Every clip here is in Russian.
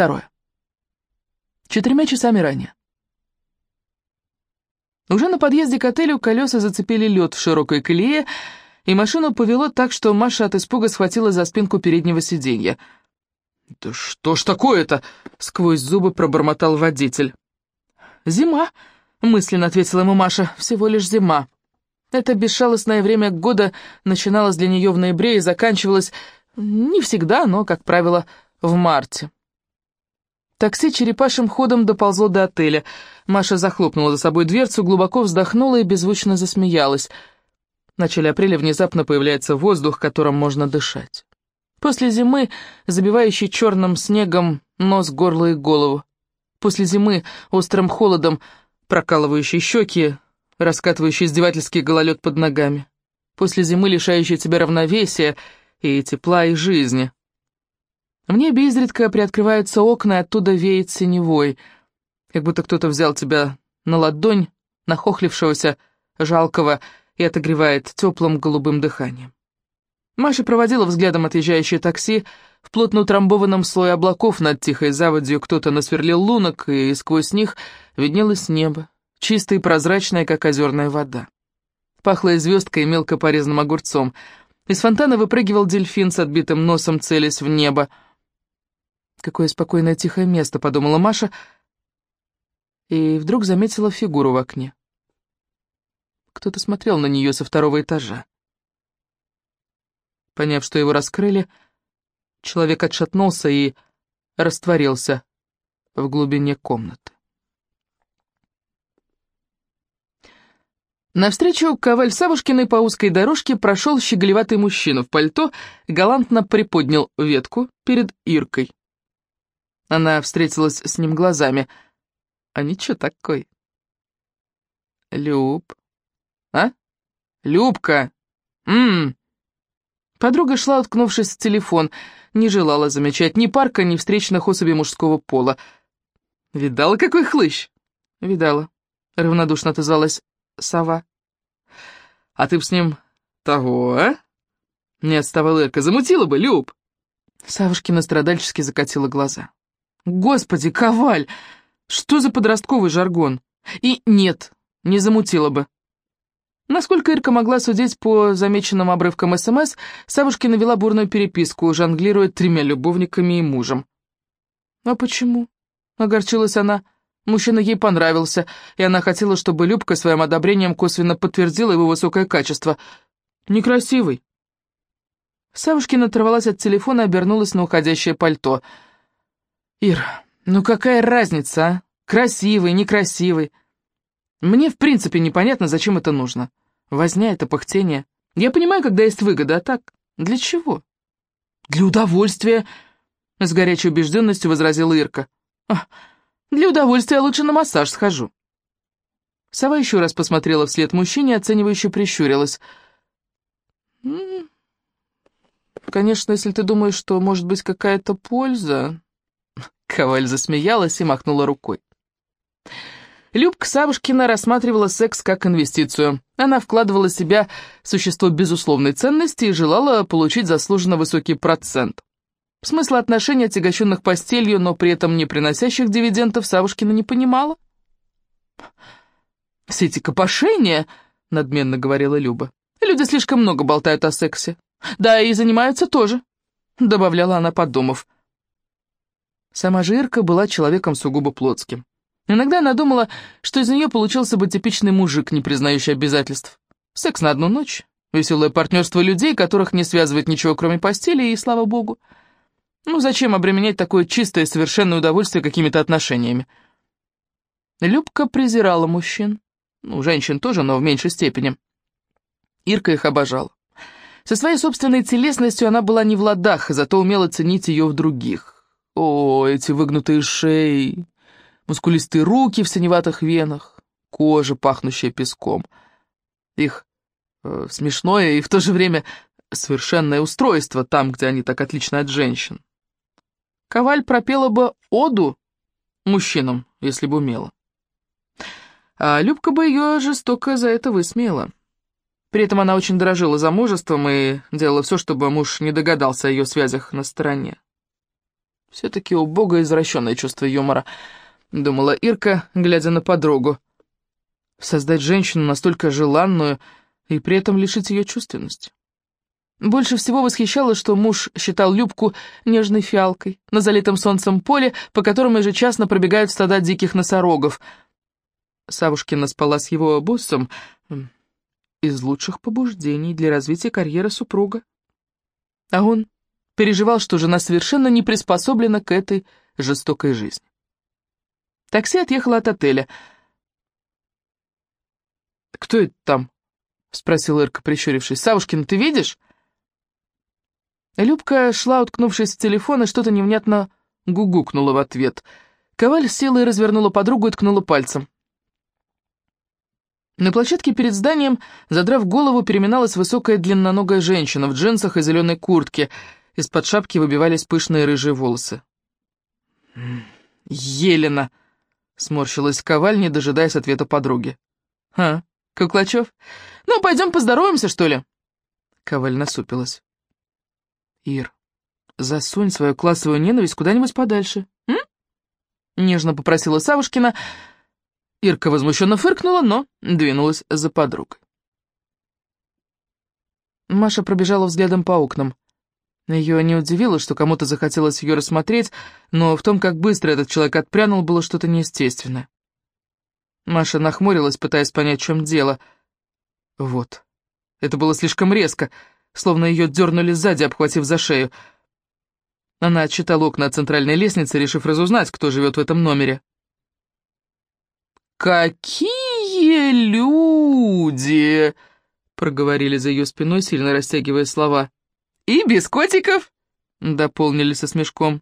Второе. Четырьмя часами ранее. Уже на подъезде к отелю колеса зацепили лед в широкой колее, и машину повело так, что Маша от испуга схватила за спинку переднего сиденья. «Да что ж такое-то?» — сквозь зубы пробормотал водитель. «Зима», — мысленно ответила ему Маша, — «всего лишь зима». Это бесшалостное время года начиналось для нее в ноябре и заканчивалось не всегда, но, как правило, в марте. Такси черепашим ходом доползло до отеля. Маша захлопнула за собой дверцу, глубоко вздохнула и беззвучно засмеялась. В начале апреля внезапно появляется воздух, которым можно дышать. После зимы, забивающей черным снегом нос, горло и голову. После зимы, острым холодом, прокалывающей щеки, раскатывающий издевательский гололед под ногами. После зимы, лишающей тебя равновесия и тепла, и жизни. В небе изредка приоткрываются окна, и оттуда веет синевой, как будто кто-то взял тебя на ладонь, нахохлившегося, жалкого, и отогревает теплым голубым дыханием. Маша проводила взглядом отъезжающее такси. В плотно утрамбованном слое облаков над тихой заводью кто-то насверлил лунок, и сквозь них виднелось небо, чистое и прозрачное, как озерная вода. Пахло звездкой и мелко порезанным огурцом. Из фонтана выпрыгивал дельфин с отбитым носом, целясь в небо. «Какое спокойное тихое место», — подумала Маша, и вдруг заметила фигуру в окне. Кто-то смотрел на нее со второго этажа. Поняв, что его раскрыли, человек отшатнулся и растворился в глубине комнаты. Навстречу Коваль Савушкиной по узкой дорожке прошел щеголеватый мужчина в пальто, галантно приподнял ветку перед Иркой. Она встретилась с ним глазами. А ничего такой. Люб. А? Любка. Ммм. Подруга шла, уткнувшись в телефон, не желала замечать ни парка, ни встречных особей мужского пола. «Видала, какой хлыщ?» «Видала», — равнодушно отозвалась сова. «А ты б с ним того, а?» Не отставала Ирка. «Замутила бы, Люб!» Савушкина страдальчески закатила глаза. «Господи, Коваль! Что за подростковый жаргон? И нет, не замутила бы». Насколько Ирка могла судить по замеченным обрывкам СМС, Савушкина вела бурную переписку, жонглируя тремя любовниками и мужем. «А почему?» — огорчилась она. Мужчина ей понравился, и она хотела, чтобы Любка своим одобрением косвенно подтвердила его высокое качество. Некрасивый. Савушкина оторвалась от телефона и обернулась на уходящее пальто. «Ир, ну какая разница, а? Красивый, некрасивый. Мне в принципе непонятно, зачем это нужно. Возня это пыхтение. Я понимаю, когда есть выгода, а так? Для чего?» «Для удовольствия», — с горячей убежденностью возразила Ирка. «Ах, для удовольствия лучше на массаж схожу». Сова еще раз посмотрела вслед мужчине, оценивающе прищурилась. «Конечно, если ты думаешь, что может быть какая-то польза...» Коваль засмеялась и махнула рукой. Любка Савушкина рассматривала секс как инвестицию. Она вкладывала в себя существо безусловной ценности и желала получить заслуженно высокий процент. Смысла отношений, отягощенных постелью, но при этом не приносящих дивидендов, Савушкина не понимала. «Все эти копошения», — надменно говорила Люба, — «люди слишком много болтают о сексе. Да, и занимаются тоже», — добавляла она, подумав. Сама же Ирка была человеком сугубо плотским. Иногда она думала, что из нее получился бы типичный мужик, не признающий обязательств. Секс на одну ночь, веселое партнерство людей, которых не связывает ничего, кроме постели, и слава богу. Ну, зачем обременять такое чистое и совершенное удовольствие какими-то отношениями? Любка презирала мужчин. Ну, женщин тоже, но в меньшей степени. Ирка их обожала. Со своей собственной телесностью она была не в ладах, зато умела ценить ее в других. О, эти выгнутые шеи, мускулистые руки в синеватых венах, кожа, пахнущая песком. Их э, смешное и в то же время совершенное устройство там, где они так отличны от женщин. Коваль пропела бы оду мужчинам, если бы умела. А Любка бы ее жестоко за это высмеяла. При этом она очень дорожила замужеством и делала все, чтобы муж не догадался о ее связях на стороне. Все-таки у Бога извращенное чувство юмора, думала Ирка, глядя на подругу. Создать женщину настолько желанную и при этом лишить ее чувственности. Больше всего восхищало, что муж считал Любку нежной фиалкой на залитом солнцем поле, по которому ежечасно пробегают стада диких носорогов. Савушкина спала с его боссом из лучших побуждений для развития карьеры супруга. А он переживал, что жена совершенно не приспособлена к этой жестокой жизни. Такси отъехало от отеля. «Кто это там?» — спросил Ирка, прищурившись. «Савушкин, ты видишь?» Любка шла, уткнувшись в телефон, и что-то невнятно гугукнула в ответ. Коваль села и развернула подругу и ткнула пальцем. На площадке перед зданием, задрав голову, переминалась высокая длинноногая женщина в джинсах и зеленой куртке. Из-под шапки выбивались пышные рыжие волосы. «Елена!» — сморщилась Коваль, не дожидаясь ответа подруги. «А, Куклачев? Ну, пойдем поздороваемся, что ли?» Коваль насупилась. «Ир, засунь свою классовую ненависть куда-нибудь подальше, м?» Нежно попросила Савушкина. Ирка возмущенно фыркнула, но двинулась за подругой. Маша пробежала взглядом по окнам. Ее не удивило, что кому-то захотелось ее рассмотреть, но в том, как быстро этот человек отпрянул, было что-то неестественное. Маша нахмурилась, пытаясь понять, в чем дело. Вот. Это было слишком резко — словно ее дернули сзади, обхватив за шею. Она отчитала окна центральной лестницы, решив разузнать, кто живет в этом номере. «Какие люди!» — проговорили за ее спиной, сильно растягивая слова. «И без котиков!» — дополнили со смешком.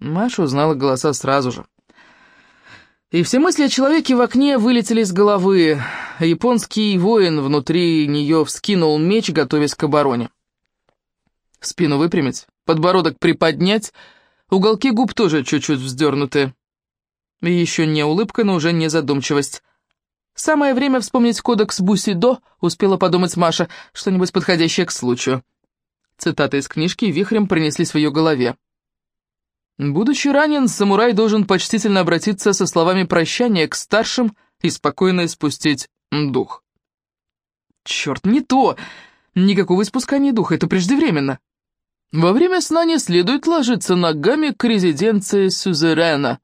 Маша узнала голоса сразу же. И все мысли о человеке в окне вылетели из головы. Японский воин внутри нее вскинул меч, готовясь к обороне. Спину выпрямить, подбородок приподнять, уголки губ тоже чуть-чуть вздернуты. Еще не улыбка, но уже не задумчивость. Самое время вспомнить кодекс Бусидо, успела подумать Маша, что-нибудь подходящее к случаю. Цитаты из книжки вихрем принеслись в ее голове. Будучи ранен, самурай должен почтительно обратиться со словами прощания к старшим и спокойно испустить дух. Черт, не то! Никакого испускания духа, это преждевременно. Во время сна не следует ложиться ногами к резиденции сюзерена.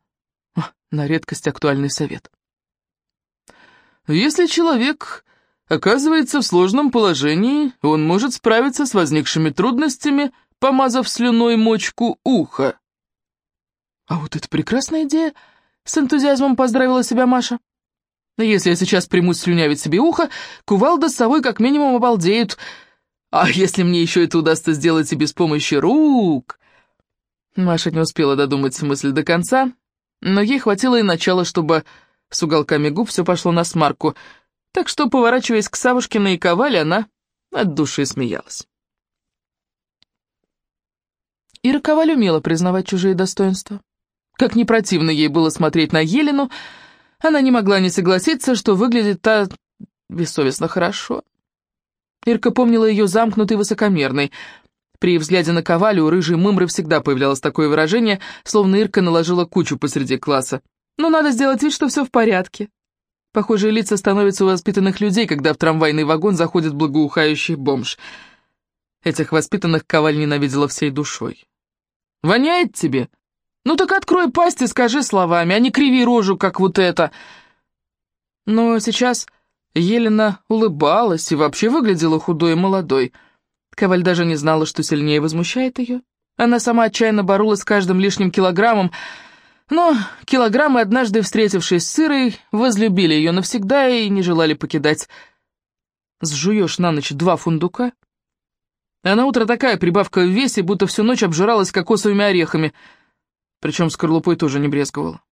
На редкость актуальный совет. Если человек оказывается в сложном положении, он может справиться с возникшими трудностями, помазав слюной мочку уха. «А вот это прекрасная идея!» — с энтузиазмом поздравила себя Маша. «Но если я сейчас примусь слюнявить себе ухо, кувалда с совой как минимум обалдеют. А если мне еще это удастся сделать и без помощи рук...» Маша не успела додумать мысль до конца, но ей хватило и начала, чтобы с уголками губ все пошло на смарку, так что, поворачиваясь к Савушкиной и Ковале, она от души смеялась. Ира Коваль умела признавать чужие достоинства. Как не противно ей было смотреть на Елену, она не могла не согласиться, что выглядит та бессовестно хорошо. Ирка помнила ее замкнутой высокомерной. При взгляде на Ковалю у рыжей мымры всегда появлялось такое выражение, словно Ирка наложила кучу посреди класса. Но надо сделать вид, что все в порядке. Похожие лица становятся у воспитанных людей, когда в трамвайный вагон заходит благоухающий бомж. Этих воспитанных Коваль ненавидела всей душой. «Воняет тебе?» «Ну так открой пасть и скажи словами, а не криви рожу, как вот это!» Но сейчас Елена улыбалась и вообще выглядела худой и молодой. Коваль даже не знала, что сильнее возмущает ее. Она сама отчаянно боролась с каждым лишним килограммом, но килограммы, однажды встретившись с Сырой, возлюбили ее навсегда и не желали покидать. Сжуешь на ночь два фундука, а на утро такая прибавка в весе, будто всю ночь обжиралась кокосовыми орехами — причем скорлупой тоже не брезговала.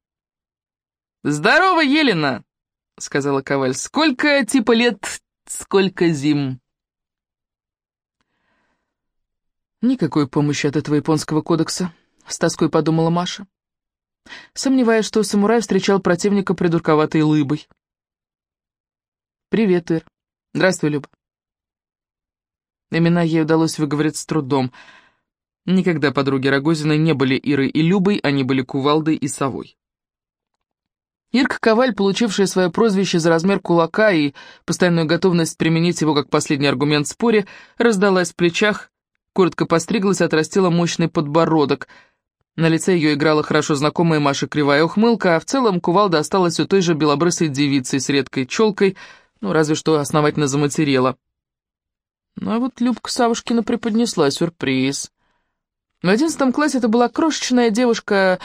«Здорово, Елена!» — сказала Коваль. «Сколько типа лет, сколько зим?» «Никакой помощи от этого японского кодекса», — с тоской подумала Маша. Сомневаюсь, что самурай встречал противника придурковатой лыбой. «Привет, Ир. Здравствуй, Люба». Имена ей удалось выговорить с трудом — Никогда подруги Рогозиной не были Ирой и Любой, они были Кувалдой и Совой. Ирка Коваль, получившая свое прозвище за размер кулака и постоянную готовность применить его как последний аргумент в споре, раздалась в плечах, коротко постриглась, отрастила мощный подбородок. На лице ее играла хорошо знакомая Маше кривая ухмылка, а в целом кувалда осталась у той же белобрысой девицей с редкой челкой, ну, разве что основательно заматерела. Ну, а вот Любка Савушкина преподнесла сюрприз. В одиннадцатом классе это была крошечная девушка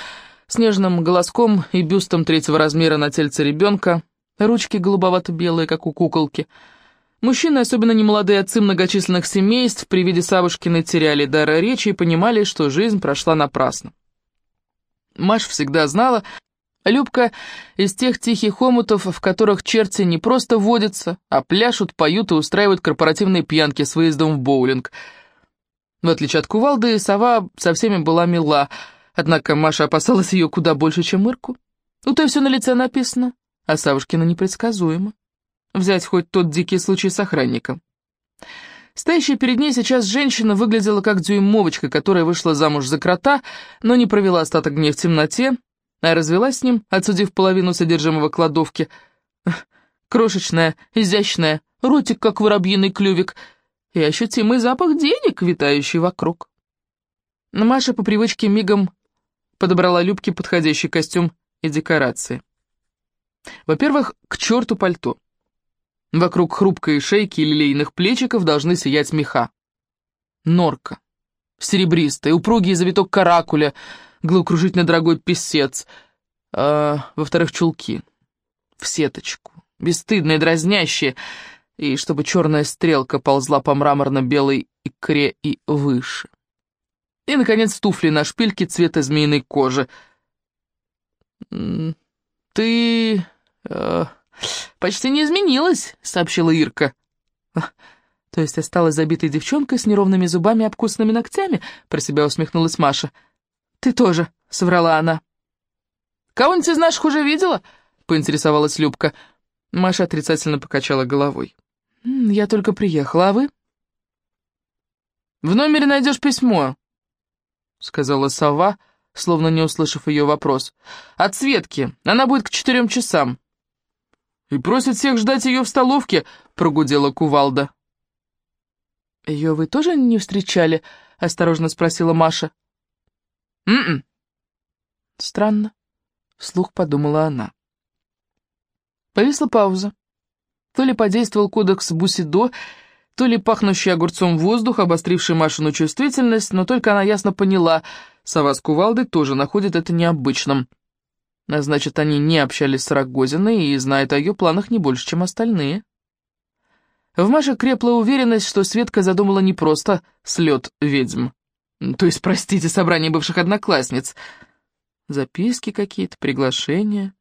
с нежным голоском и бюстом третьего размера на тельце ребенка, ручки голубовато-белые, как у куколки. Мужчины, особенно немолодые отцы многочисленных семейств, при виде Савушкиной теряли дар речи и понимали, что жизнь прошла напрасно. Маш всегда знала, Любка из тех тихих омутов, в которых черти не просто водятся, а пляшут, поют и устраивают корпоративные пьянки с выездом в боулинг. В отличие от кувалды, сова со всеми была мила — Однако Маша опасалась ее куда больше, чем Ирку. У той все на лице написано, а Савушкина непредсказуемо. Взять хоть тот дикий случай с охранником. Стоящая перед ней сейчас женщина выглядела как дюймовочка, которая вышла замуж за крота, но не провела остаток дней в темноте, а развелась с ним, отсудив половину содержимого кладовки. Крошечная, изящная, ротик, как воробьиный клювик, и ощутимый запах денег, витающий вокруг. Маша по привычке мигом подобрала Любке подходящий костюм и декорации. Во-первых, к черту пальто. Вокруг хрупкой шейки и лилейных плечиков должны сиять меха. Норка. Серебристая, упругий завиток каракуля, головокружительно дорогой писец. А, во-вторых, чулки. В сеточку. Бесстыдные, дразнящие. И чтобы черная стрелка ползла по мраморно-белой икре и выше. И, наконец, туфли на шпильке цвета змеиной кожи. «Ты... Э, почти не изменилась», — сообщила Ирка. «То есть осталась забитой девчонкой с неровными зубами и обкусанными ногтями?» — про себя усмехнулась Маша. «Ты тоже», — соврала она. «Кого-нибудь из наших уже видела?» — поинтересовалась Любка. Маша отрицательно покачала головой. «Я только приехала, а вы?» «В номере найдешь письмо», — сказала сова, словно не услышав ее вопрос. «От Светки. Она будет к четырем часам». «И просит всех ждать ее в столовке», — прогудела кувалда. «Ее вы тоже не встречали?» — осторожно спросила Маша. «М-м». «Странно», — вслух подумала она. Повисла пауза. То ли подействовал кодекс Бусидо, то ли пахнущий огурцом воздух, обостривший Машину чувствительность, но только она ясно поняла, сова с кувалдой тоже находит это необычным. Значит, они не общались с Рогозиной и знают о ее планах не больше, чем остальные. В Маше крепла уверенность, что Светка задумала не просто слет ведьм. То есть, простите, собрание бывших одноклассниц. Записки какие-то, приглашения.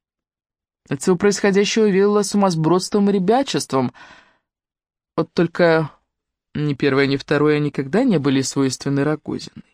От всего происходящего веяло сумасбродством и ребячеством — вот только ни первое, ни второе никогда не были свойственны Рогозиной.